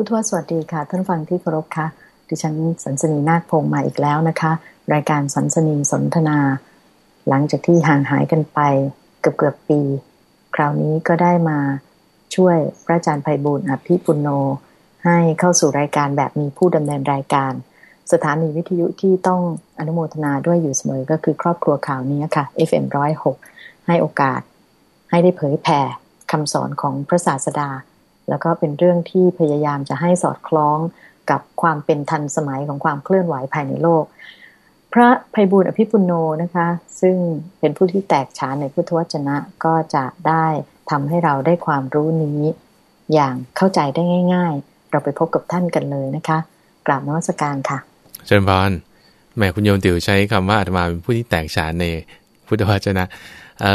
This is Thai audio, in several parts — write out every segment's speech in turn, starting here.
พุทวสวัสดีค่ะ ท่านฟังที่เคารพค่ะ ดิฉันสันสนีนาคพงมาอีกแล้วนะคะ รายการสันสนีสนทนา หลังจากที่ห่างหายกันไปเกือบเกือบปี คราวนี้ก็ได้มาช่วยพระอาจารย์ไพบุญอภิปุโน ให้เข้าสู่รายการแบบมีผู้ดำเนินรายการ สถานีวิทยุที่ต้องอนุโมทนาด้วยอยู่เสมอก็คือครอบครัวข่าวนี้ค่ะ FM106 ให้โอกาสให้ได้เผยแผ่คำสอนของพระศาสดา แล้วก็เป็นเรื่องที่พยายามจะให้สอดคล้องกับความเป็นทันสมัยของความเคลื่อนไหวภายในโลก พระภัยบุญอภิปุโนนะคะ ซึ่งเป็นผู้ที่แตกฉานในพุทธวจนะก็จะได้ทำให้เราได้ความรู้นี้ อย่างเข้าใจได้ง่าย ๆ เราไปพบกับท่านกันเลยนะคะกราบนวัสการค่ะเชิญพรแม่คุณโยมติ๋วใช้คำว่าอาตมาเป็นผู้ที่แตกฉานในพุทธวจนะ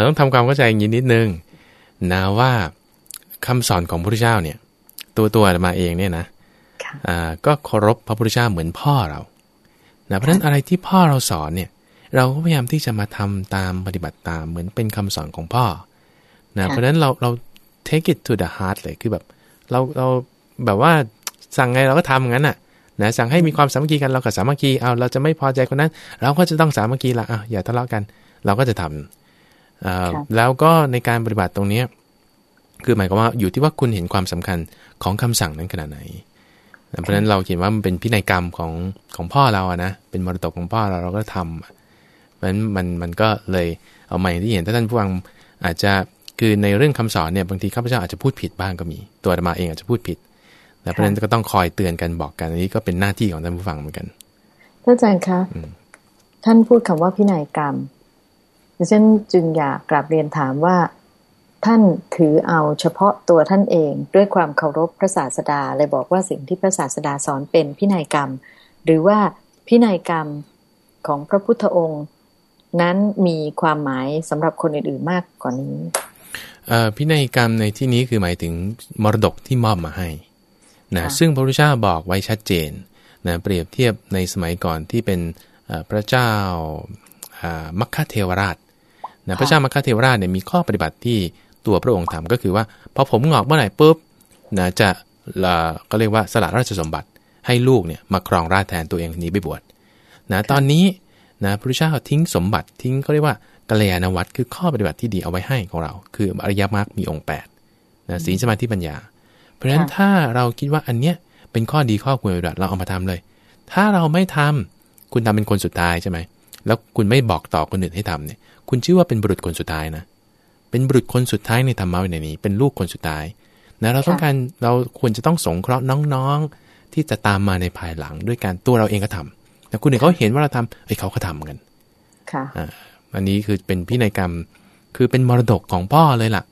ต้องทำความเข้าใจอย่างนี้นิดนึงนะว่า คำสอนของพระพุทธเจ้าเนี่ย ตัวตัวอาตมาเองเนี่ยนะค่ะอ่าก็เคารพพระพุทธเจ้าเหมือนพ่อเรานะเพราะฉะนั้นอะไรที่พ่อเราสอนเนี่ย เราก็พยายามที่จะมาทำตามปฏิบัติตามเหมือนเป็นคำสอนของพ่อนะเพราะฉะนั้นเราเรา take it to the heart เลยคือแบบเราเราแบบว่าสั่งไงเราก็ทำงั้นน่ะนะสั่งให้มีความสามัคคีกันเราก็สามัคคีเอาเราจะไม่พอใจคนนั้น เราก็จะต้องสามัคคีละอะอย่าทะเลาะกัน เราก็จะทำอ่าแล้วก็ในการปฏิบัติตรงเนี้ย คือหมายความว่าอยู่ที่ว่าคุณเห็นความสำคัญของคำสั่งนั้นขนาดไหนนะเพราะฉะนั้นเราเขียนว่ามันเป็นพินัยกรรมของของพ่อเราอะนะ เป็นมรดกของพ่อเราเราก็ทำเพราะฉะนั้นมันมันก็เลยเอาใหม่ที่เห็นถ้าท่านผู้ฟังอาจจะคือในเรื่องคำสอนเนี่ยบางทีข้าพเจ้าอาจจะพูดผิดบ้างก็มี ตัวอาตมาเองอาจจะพูดผิดนะเพราะฉะนั้นก็ต้องคอยเตือนกันบอกกันอันนี้ก็เป็นหน้าที่ของท่านผู้ฟังเหมือนกันท่านอาจารย์คะอืมท่านพูดคำว่าพินัยกรรมดิฉันจึงอยากกราบเรียนถามว่า ท่านถือเอาเฉพาะตัวท่านเองด้วยความเคารพพระศาสดาเลยบอกว่าสิ่งที่พระศาสดาสอนเป็นพินัยกรรม หรือว่าพินัยกรรมของพระพุทธองค์ นั้นมีความหมายสำหรับคนอื่นๆมากกว่านี้เอ่อพินัยกรรมในที่นี้คือหมายถึงมรดกที่มอบมาให้นะค่ะซึ่งพระพุทธเจ้าบอกไว้ชัดเจนนะเปรียบเทียบในสมัยก่อนที่เป็นเอ่อพระเจ้าอ่ามัคคเทวราชนะพระเจ้ามัคคเทวราชเนี่ยมีข้อปฏิบัติที่ ตัวพระองค์ทำก็คือว่าพอผมงอกเมื่อไหร่ปุ๊บนะจะละก็เรียกว่าสละราชสมบัติให้ลูกเนี่ยมาครองราชย์แทนตัวเองหนีไปบวชนะตอนนี้นะพระพุทธเจ้าทิ้งสมบัติทิ้งก็เรียกว่ากัลยาณวัตรคือข้อปฏิบัติที่ดีเอาไว้ให้ของเรา คืออริยมรรคมีองค์8นะศีลสมาธิปัญญา เพราะฉะนั้นค่ะถ้าเราคิดว่าอันเนี้ยเป็นข้อดีข้อควรปฏิบัติเราเอามาทำเลย ถ้าเราไม่ทำคุณทำเป็นคนสุดท้ายใช่ไหมแล้วคุณไม่บอกต่อคนอื่นให้ทำเนี่ย คุณชื่อว่าเป็นบุรุษคนสุดท้ายนะ เป็นบุรุษคนสุดท้ายในธรรมะวินัยนี้ เป็นลูกคนสุดท้ายนะเราต้องการเราควรจะต้องสงเคราะห์น้องๆ ที่จะตามมาในภายหลังด้วยการตัวเราเองก็ทำแต่คนอื่นเขาเห็นว่าเราทำเฮ้ยเขาก็ทำกัน ค่ะอ่าอันนี้คือเป็นพินัยกรรมคือเป็นมรดกของพ่อเลยล่ะ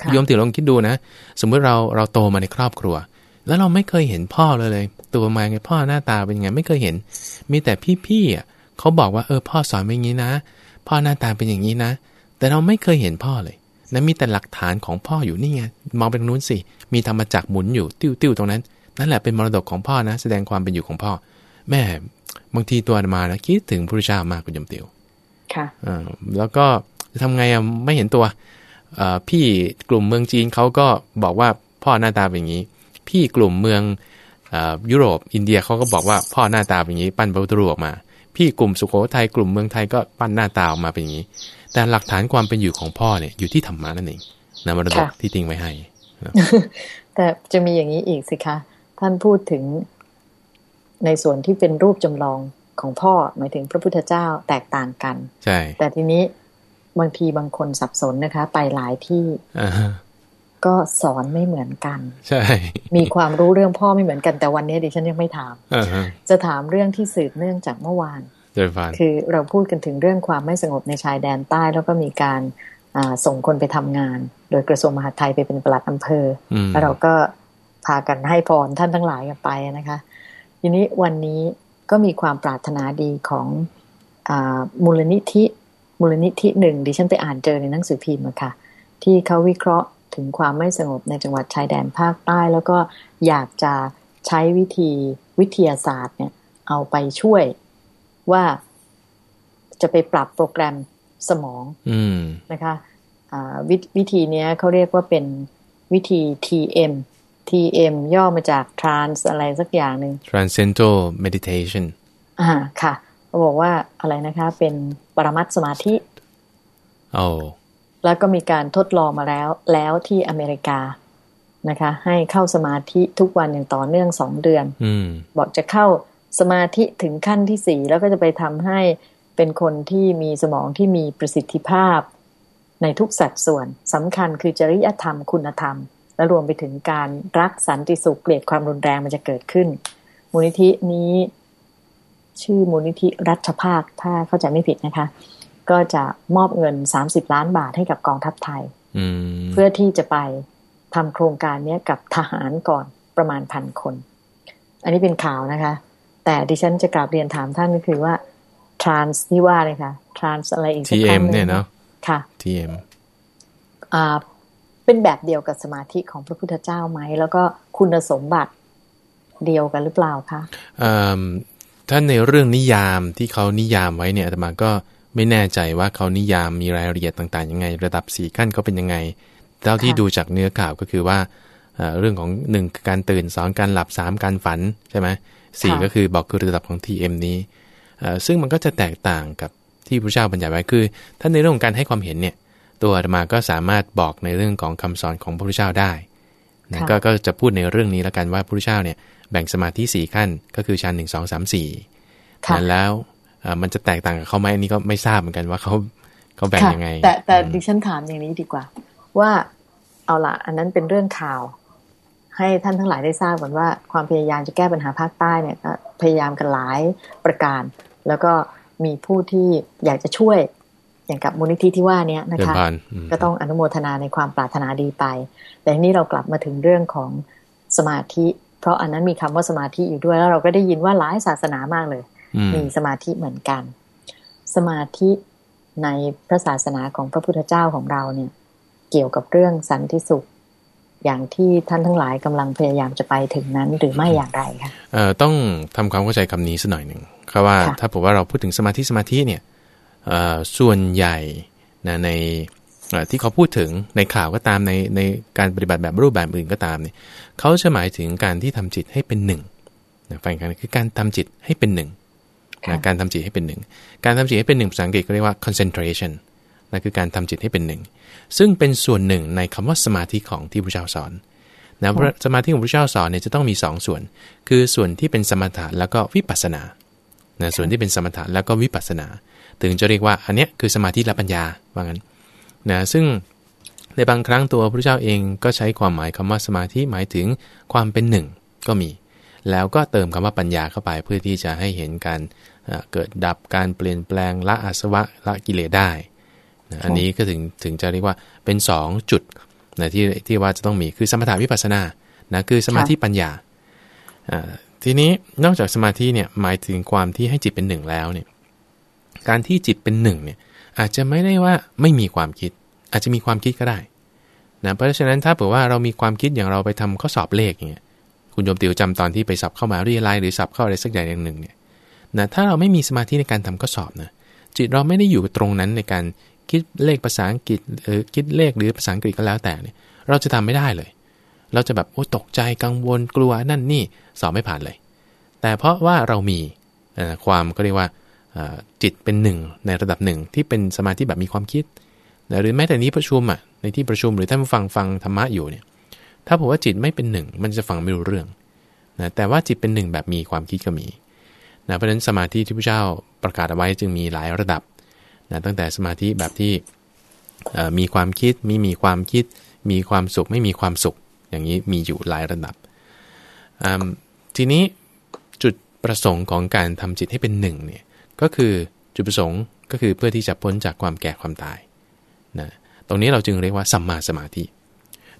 ค่ะโยมติ๋วลองคิดดูนะ สมมติเราเราโตมาในครอบครัว แล้วเราไม่เคยเห็นพ่อเลยเลย ตัวมาไงพ่อหน้าตาเป็นยังไงไม่เคยเห็น มีแต่พี่ๆอะเขาบอกว่าเออพ่อสอนเป็นอย่างนี้นะ พ่อหน้าตาเป็นอย่างนี้นะ แต่เราไม่เคยเห็นพ่อเลยนะมีแต่หลักฐานของพ่ออยู่นี่ไงมองไปตรงนู้นสิมีธรรมจักรหมุนอยู่ติ้วๆตรงนั้น นั่นแหละเป็นมรดกของพ่อนะ แสดงความเป็นอยู่ของพ่อ แม่บางทีตัวอาตมานะคิดถึงพระพุทธเจ้ามากคุณโยมติ๋วค่ะอ่าแล้วก็จะทำไงอะไม่เห็นตัวเอ่อพี่กลุ่มเมืองจีนเขาก็บอกว่าพ่อหน้าตาเป็นอย่างนี้ พี่กลุ่มเมืองเออยุโรปอินเดียเขาก็บอกว่าพ่อหน้าตาเป็นอย่างนี้ ปั้นพระพุทธรูปออกมา พี่กลุ่มสุโขทัยกลุ่มเมืองไทยก็ปั้นหน้าตาออกมาเป็นอย่างนี้ แต่หลักฐานความเป็นอยู่ของพ่อเนี่ยอยู่ที่ธรรมะนั่นเองนะมรดกค่ะที่ทิ้งไว้ให้ แต่จะมีอย่างนี้อีกสิคะ ท่านพูดถึงในส่วนที่เป็นรูปจำลองของพ่อหมายถึงพระพุทธเจ้าแตกต่างกัน ใช่ แต่ทีนี้บางทีบางคนสับสนนะคะ ไปหลายที่อ่าฮะก็สอนไม่เหมือนกัน ใช่ มีความรู้เรื่องพ่อไม่เหมือนกันแต่วันนี้ดิฉันยังไม่ถามอ่าฮะจะถามเรื่องที่สืบเนื่องจากเมื่อวานเดินผ่าน คือเราพูดกันถึงเรื่องความไม่สงบในชายแดนใต้ แล้วก็มีการอ่าส่งคนไปทำงาน โดยกระทรวงมหาดไทยไปเป็นปลัดอำเภออืมแล้วเราก็พากันให้พรท่านทั้งหลายกันไปนะคะ ทีนี้วันนี้ก็มีความปรารถนาดีของอามูลนิธิมูลนิธิหนึ่งดิฉันไปอ่านเจอในหนังสือพิมพ์อะค่ะ ที่เขาวิเคราะห์ถึงความไม่สงบในจังหวัดชายแดนภาคใต้ แล้วก็อยากจะใช้วิธีวิทยาศาสตร์เนี่ยเอาไปช่วย ว่าจะไปปรับโปรแกรมสมองอืมนะคะอ่าววิวิธีเนี้ยเขาเรียกว่าเป็นวิธี TM TM ย่อมาจาก trans อะไรสักอย่างหนึ่ง transcendental meditation อ่าค่ะเขาบอกว่าอะไรนะคะ เป็นปรมัตสมาธิโอ้แล้วก็มีการทดลองมาแล้วแล้วที่อเมริกานะคะ ให้เข้าสมาธิทุกวันอย่างต่อเนื่องสองเดือนอืมบอกจะเข้า สมาธิถึงขั้นที่สี่แล้วก็จะไปทำให้เป็นคนที่มีสมองที่มีประสิทธิภาพ ในทุกสัดส่วนสำคัญคือจริยธรรมคุณธรรม และรวมไปถึงการรักสันติสุขเกลียดความรุนแรงมันจะเกิดขึ้น มูลนิธินี้ ชื่อมูลนิธิรัชภาคถ้าเข้าใจไม่ผิดนะคะ ก็จะมอบเงิน30ล้านบาทให้กับกองทัพไทยอืมเพื่อที่จะไปทำโครงการเนี้ยกับทหารก่อนประมาณพันคน อันนี้เป็นข่าวนะคะ แต่ดิฉันจะกลับเรียนถามท่านก็คือว่า trans ที่ว่าเลยค่ะ trans อะไรอีกสักทีคเอ็รั้มงหนึ่งเนี่ยเนาะค่ะ TM อ่าเป็นแบบเดียวกับสมาธิของพระพุทธเจ้าไหม แล้วก็คุณสมบัติเดียวกันหรือเปล่าคะเอิ่มถ้าในเรื่องนิยามที่เขานิยามไว้เนี่ยอาตมาก็ไม่แน่ใจว่าเขานิยามมีรายละเอียดต่าง ๆ ยังไง ระดับสี่ขั้นเขาเป็นยังไงเท่าที่ค่ะดูจากเนื้อข่าวก็คือว่าเอ่อเรื่องของหนึ่งคือการตื่นสองการหลับสามการฝันใช่ไหม สี่ก็คือบอกคือระดับของ TM นี้เอ่อซึ่งมันก็จะแตกต่างกับที่พระเจ้าบัญญัติไว้คือถ้าในเรื่องของการให้ความเห็นเนี่ยตัวอาตมาก็สามารถบอกในเรื่องของคำสอนของพระพุทธเจ้าได้นะค่ะก็ก็จะพูดในเรื่องนี้แล้วกันว่าพระพุทธเจ้าเนี่ยแบ่งสมาธิสี่ขั้น ก็คือชั้นหนึ่งสองสามสี่ค่ะแล้วเอ่อมันจะแตกต่างกับเขาไหมอันนี้ก็ไม่ทราบเหมือนกันว่าเขาเขาแบ่งค่ะยังไง แต่แต่อืมดิฉันถามอย่างนี้ดีกว่า ว่าเอาละอันนั้นเป็นเรื่องข่าว ให้ท่านทั้งหลายได้ทราบก่อนว่าความพยายามจะแก้ปัญหาภาคใต้เนี่ยก็พยายามกันหลายประการ แล้วก็มีผู้ที่อยากจะช่วยอย่างกับมูลนิธิที่ว่าเนี้ยนะเดินคะผ่านอืมก็ต้องอนุโมทนาในความปรารถนาดีไป แต่ทีนี้เรากลับมาถึงเรื่องของสมาธิ เพราะอันนั้นมีคำว่าสมาธิอยู่ด้วยแล้วเราก็ได้ยินว่าหลายศาสนามากเลยอืมมีสมาธิเหมือนกัน สมาธิในพระศาสนาของพระพุทธเจ้าของเราเนี่ย เกี่ยวกับเรื่องสันติสุข อย่างที่ท่านทั้งหลายกำลังพยายามจะไปถึงนั้นหรือไม่อย่างไรคะเอ่อต้องทำความเข้าใจคำนี้สักหน่อยหนึ่งครับว่าค่ะถ้าผมว่าเราพูดถึงสมาธิสมาธิเนี่ยเอ่อส่วนใหญ่นะในเอ่อที่เขาพูดถึงในข่าวก็ตามในในการปฏิบัติแบบรูปแบบอื่นก็ตามเนี่ยเขาจะหมายถึงการที่ทำจิตให้เป็นหนึ่งนะฟังกันคือการทำจิตให้เป็นหนึ่งนะการทำจิตให้เป็นหนึ่ง การทำจิตให้เป็นหนึ่งภาษาอังกฤษก็เรียกว่า concentration นั่นคือการทำจิตให้เป็นหนึ่ง ซึ่งเป็นส่วนหนึ่งในคำว่าสมาธิของที่พระเจ้าสอนนะเพราะสมาธิของพระเจ้าสอนเนี่ยจะต้องมี2ส่วน คือส่วนที่เป็นสมถะแล้วก็วิปัสสนานะส่วนที่เป็นสมถะแล้วก็วิปัสสนา ถึงจะเรียกว่าอันเนี้ยคือสมาธิและปัญญาว่างั้นนะซึ่งในบางครั้งตัวพระเจ้าเองก็ใช้ความหมายคำว่าสมาธิหมายถึงความเป็นหนึ่งก็มี แล้วก็เติมคำว่าปัญญาเข้าไปเพื่อที่จะให้เห็นการเอ่อเกิดดับการเปลี่ยนแปลงละอาสวะละกิเลสได้นะ อันนี้ก็ถึงถึงจะเรียกว่าเป็น 2 จุดนะที่ที่ว่าจะต้องมีคือสมถะวิปัสสนานะคือสมาธิปัญญาอ่าทีนี้นอกจากสมาธิเนี่ยหมายถึงความที่ให้จิตเป็นหนึ่งแล้วเนี่ยการที่จิตเป็นหนึ่งเนี่ยอาจจะไม่ได้ว่าไม่มีความคิด อาจจะมีความคิดก็ได้นะเพราะฉะนั้นถ้าเผื่อว่าเรามีความคิดอย่างเราไปทำข้อสอบเลขอย่างเงี้ยคุณโยมติวจำตอนที่ไปสอบเข้ามาเรียนไลหรือสอบเข้าอะไรสักอย่างอย่างหนึ่งเนี่ยนะถ้าเราไม่มีสมาธิในการทำข้อสอบนะจิตเราไม่ได้อยู่ตรงนั้นในการ คิดเลขภาษาอังกฤษหรือคิดเลขหรือภาษาอังกฤษก็แล้วแต่เนี่ยเราจะทำไม่ได้เลย เราจะแบบโอ้ตกใจกังวลกลัวนั่นนี่สอบไม่ผ่านเลย แต่เพราะว่าเรามีความก็เรียกว่าจิตเป็นหนึ่งในระดับหนึ่งที่เป็นสมาธิแบบมีความคิด หรือแม้แต่นี้ประชุมอะในที่ประชุมหรือท่านฟังฟังธรรมะอยู่เนี่ยถ้าผมว่าจิตไม่เป็นหนึ่งมันจะฟังไม่รู้เรื่องนะแต่ว่าจิตเป็นหนึ่งแบบมีความคิดก็มีนะเพราะฉะนั้นสมาธิที่พระเจ้าประกาศเอาไว้จึงมีหลายระดับ นะตั้งแต่สมาธิแบบที่มีความคิดไม่มีความคิด มีความสุขไม่มีความสุข อย่างนี้มีอยู่หลายระดับ ทีนี้จุดประสงค์ของการทำจิตให้เป็นหนึ่งเนี่ยก็คือจุดประสงค์ก็คือเพื่อที่จะพ้นจากความแก่ความตายนะตรงนี้เราจึงเรียกว่าสัมมาสมาธิ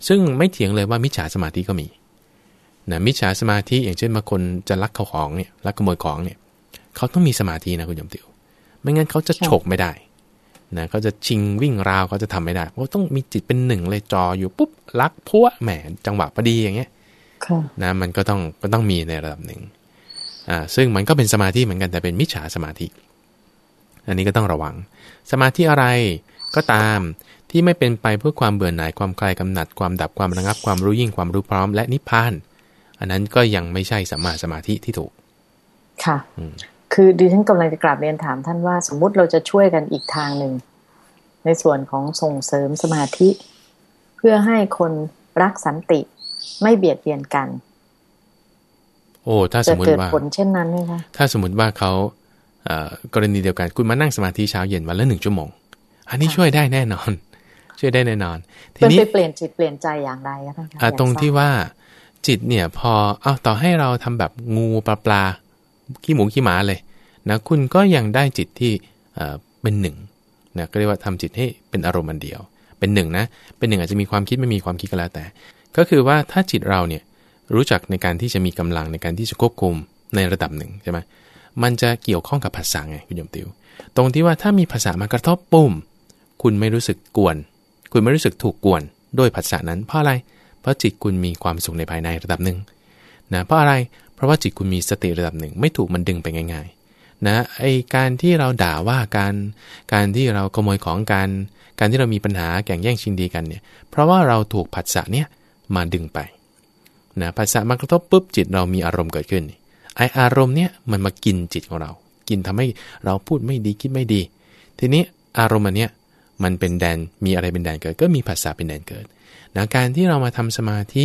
ซึ่งไม่เถียงเลยว่ามิจฉาสมาธิก็มีนะมิจฉาสมาธิอย่างเช่นบางคนจะลักเขาของเนี่ยลักขโมยของเนี่ยเขาต้องมีสมาธินะคุณยมติว ไม่งั้นเขาจะฉกไม่ได้นะเขาจะชิงวิ่งราวเขาจะทำไม่ได้เพราะต้องมีจิตเป็นหนึ่งเลยจออยู่ปุ๊บลักพัวแหมจังหวะพอดีอย่างเงี้ยค่ะนะมันก็ต้องก็ต้องมีในระดับหนึ่งอ่าซึ่งมันก็เป็นสมาธิเหมือนกันแต่เป็นมิจฉาสมาธิ อันนี้ก็ต้องระวัง สมาธิอะไรก็ตามที่ไม่เป็นไปเพื่อความเบื่อหน่ายความคลายกำหนัดความดับความระงับความรู้ยิ่งความรู้พร้อมและนิพพาน อันนั้นก็ยังไม่ใช่สัมมาสมาธิที่ถูก ค่ะ คือดิฉันกำลังจะกราบเรียนถามท่านว่า สมมุติเราจะช่วยกันอีกทางหนึ่ง ในส่วนของส่งเสริมสมาธิ เพื่อให้คนรักสันติไม่เบียดเบียนกัน โอ้ถ้าสมมติว่าผลเช่นนั้นไหมคะถ้าสมมติว่าเขากรณีเดียวกันคุณมานั่งสมาธิเช้าเย็นวันละหนึ่งชั่วโมง อันนี้ช่วยได้แน่นอน ช่วยได้แน่นอน ทีนี้เปลี่ยนจิตเปลี่ยนใจอย่างไรคะท่านคะตรงที่ว่าจิตเนี่ยพอเอาต่อให้เราทำแบบงูปลาปลา ขี้หมูขี้หมาเลยนะคุณก็ยังได้จิตที่เป็นหนึ่งนะก็เรียกว่าทำจิตให้เป็นอารมณ์อันเดียว เป็นหนึ่งนะ เป็นหนึ่งอาจจะมีความคิดไม่มีความคิดก็แล้วแต่ ก็คือว่าถ้าจิตเราเนี่ยรู้จักในการที่จะมีกำลังในการที่จะควบคุมในระดับหนึ่งใช่ไหมมันจะเกี่ยวข้องกับภาษาไงคุณยมติว ตรงที่ว่าถ้ามีภาษามากระทบปุ่ม คุณไม่รู้สึกกวน คุณไม่รู้สึกถูกกวนด้วยภาษานั้นเพราะอะไร เพราะจิตคุณมีความสุขในภายในระดับหนึ่งนะเพราะอะไรเราะว่าจิตคุณมีสติระดับหนึ่ง ไม่ถูกมันดึงไปง่าย ๆ นะไอการที่เราด่าว่าการการที่เราขโมยของกัน การที่เรามีปัญหาแข่งแย่งชิงดีกันเนี่ย เพราะว่าเราถูกผัสสะเนี่ยมาดึงไปนะผัสสะมากระทบปุ๊บจิตเรามีอารมณ์เกิดขึ้นไออารมณ์เนี่ยมันมากินจิตของเรา กินทำให้เราพูดไม่ดีคิดไม่ดี ทีนี้อารมณ์อันเนี้ยมันเป็นแดนมีอะไรเป็นแดนเกิด ก็มีภาษาเป็นแดนเกิดนะการที่เรามาทำสมาธิ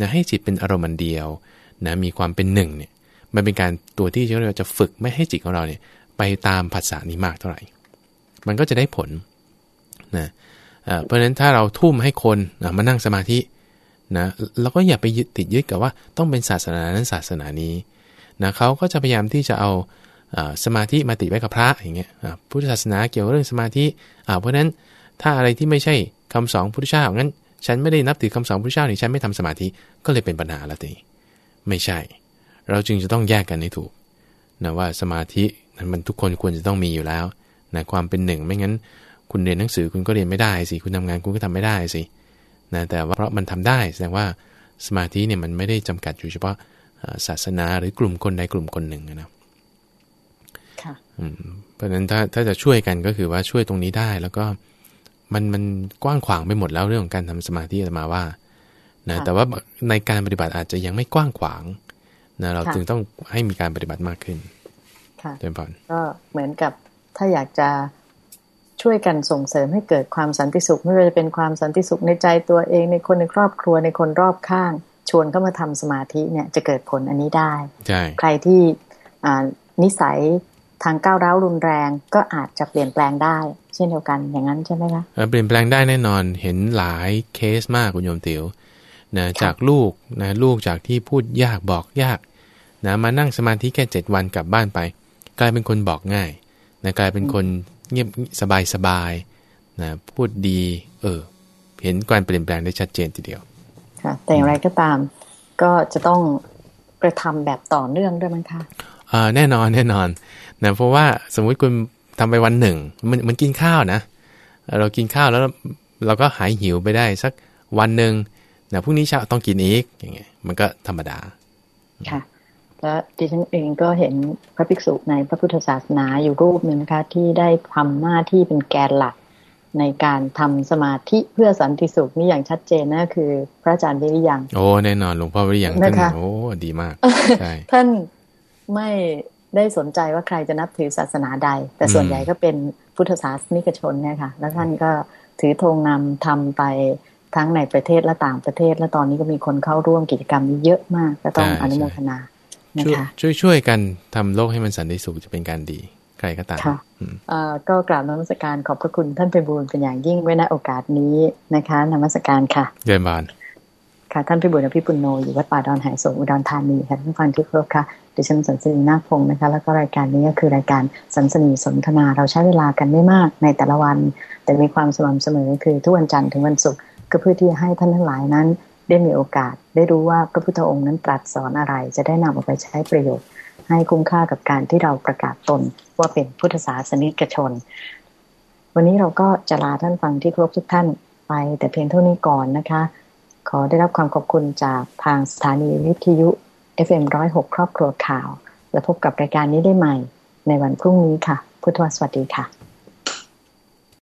นะให้จิตเป็นอารมณ์อันเดียว นะมีความเป็นหนึ่งเนี่ยมันเป็นการตัวที่เราจะฝึกไม่ให้จิตของเราเนี่ยไปตามภาษานี้มากเท่าไหร่ มันก็จะได้ผลนะเพราะฉะนั้นถ้าเราทุ่มให้คนนะมานั่งสมาธินะเราก็อย่าไปยึดติดยึดกับว่าต้องเป็นศาสนานั้นศาสนานี้นะเขาก็จะพยายามที่จะเอาสมาธิมาติไว้กับพระอย่างเงี้ยพุทธศาสนาเกี่ยวกับเรื่องสมาธิเพราะฉะนั้นถ้าอะไรที่ไม่ใช่คำสอนพุทธเจ้างั้น ฉันไม่ได้นับถือคำสอนพุทธเจ้านี่ฉันไม่ทำสมาธิก็เลยเป็นปัญหาละที ไม่ใช่ เราจึงจะต้องแยกกันให้ถูกนะว่าสมาธิมันทุกคนควรจะต้องมีอยู่แล้วนะความเป็นหนึ่งไม่งั้น คุณเรียนหนังสือคุณก็เรียนไม่ได้สิคุณทำงานคุณก็ทำไม่ได้สินะแต่ว่าเพราะมันทำได้แสดงว่าสมาธิเนี่ยมันไม่ได้จำกัดอยู่เฉพาะศาสนาหรือกลุ่มคนใดกลุ่มคนหนึ่งนะเพราะฉะนั้นถ้าถ้าจะช่วยกันก็คือว่าช่วยตรงนี้ได้ แล้วก็มันมันกว้างขวางไปหมดแล้วเรื่องของการทำสมาธิมาว่า นะแต่ว่าในการปฏิบัติอาจจะยังไม่กว้างขวางนะเราจึงต้องให้มีการปฏิบัติมากขึ้นค่ะเจมพนก็เหมือนกับถ้าอยากจะช่วยกันส่งเสริมให้เกิดความสันติสุขไม่ว่าจะเป็นความสันติสุขในใจตัวเองในคนในครอบครัวในคนรอบข้าง ชวนเข้ามาทำสมาธิเนี่ยจะเกิดผลอันนี้ได้ใช่ใครที่นิสัยทางก้าวร้าวรุนแรงก็อาจจะเปลี่ยนแปลงได้ เช่นเดียวกันอย่างนั้นใช่ไหมคะเปลี่ยนแปลงได้แน่นอนเห็นหลายเคสมากคุณโยมติว๋ว นะจากลูกนะลูกจากที่พูดยากบอกยากนะมานั่งสมาธิแค่เจ็ดวันกลับบ้านไป กลายเป็นคนบอกง่ายนะกลายเป็นคนเงียบสบายสบายนะพูดดี เออ เห็นการเปลี่ยนแปลงได้ชัดเจนทีเดียว ค่ะ แต่อย่างไรก็ตาม ก็จะต้องกระทำแบบต่อเนื่องด้วยมั้งคะอ่าแน่นอนแน่นอนนะเพราะว่าสมมุติคุณทำไปวันหนึ่ง มันมันกินข้าวนะ เรากินข้าวแล้วเราก็หายหิวไปได้สักวันหนึ่ง นะพรุ่งนี้เช้าต้องกินอีกอย่างเงี้ยมันก็ธรรมดา ค่ะ แล้วดิฉันเองก็เห็นพระภิกษุในพระพุทธศาสนาอยู่รูปหนึ่งนะคะที่ได้ทำหน้าที่เป็นแกนหลักในการทำสมาธิเพื่อสันติสุขนี่อย่างชัดเจนนะคือ พระอาจารย์วิริยัง โอ้แน่นอนหลวงพ่อวิริยังท่านโอ้ดีมากใช่ท่านไม่ได้สนใจว่าใครจะนับถือศาสนาใด แต่ส่วนใหญ่ก็เป็นพุทธศาสนิกชนเนี่ยค่ะ แล้วท่านก็ถือธงนำทำไป ทั้งในประเทศและต่างประเทศ และตอนนี้ก็มีคนเข้าร่วมกิจกรรมนี้เยอะมากก็ต้องอนุโมทนานะคะช่วยช่วยกันทำโลกให้มันสันติสุขจะเป็นการดีใครก็ตามค่ะก็กราบนมัสการขอบพระคุณท่านไปบูลเป็นอย่างยิ่งไว้ในโอกาสนี้นะคะนมัสการค่ะเยี่ยมบานค่ะท่านพิบูลอภิปุโนอยู่วัดป่าดอนหายโศอุดรธานีค่ะท่านฟังที่ครบค่ะดิฉันสันสนีนาคพงศ์นะคะ แล้วก็รายการนี้ก็คือรายการสันสนีสนทนาเราใช้เวลากันไม่มากในแต่ละวัน แต่มีความสม่ำเสมอคือทุกวันจันทร์ถึงวันศุกร์ ก็เพื่อที่ให้ท่านทั้งหลายนั้น ได้มีโอกาส ได้รู้ว่าพระพุทธองค์นั้นตรัสสอนอะไร จะได้นำเอาไปใช้ประโยชน์ ให้คุ้มค่ากับการที่เราประกาศตนว่าเป็นพุทธศาสนิกชน วันนี้เราก็จะลาท่านฟังที่ครบทุกท่านไป แต่เพียงเท่านี้ก่อนนะคะ ขอได้รับความขอบคุณจากทางสถานีวิทยุ FM106 ครอบครัวข่าว และพบกับรายการนี้ได้ใหม่ในวันพรุ่งนี้ค่ะ พุทธวสวัสดีค่ะ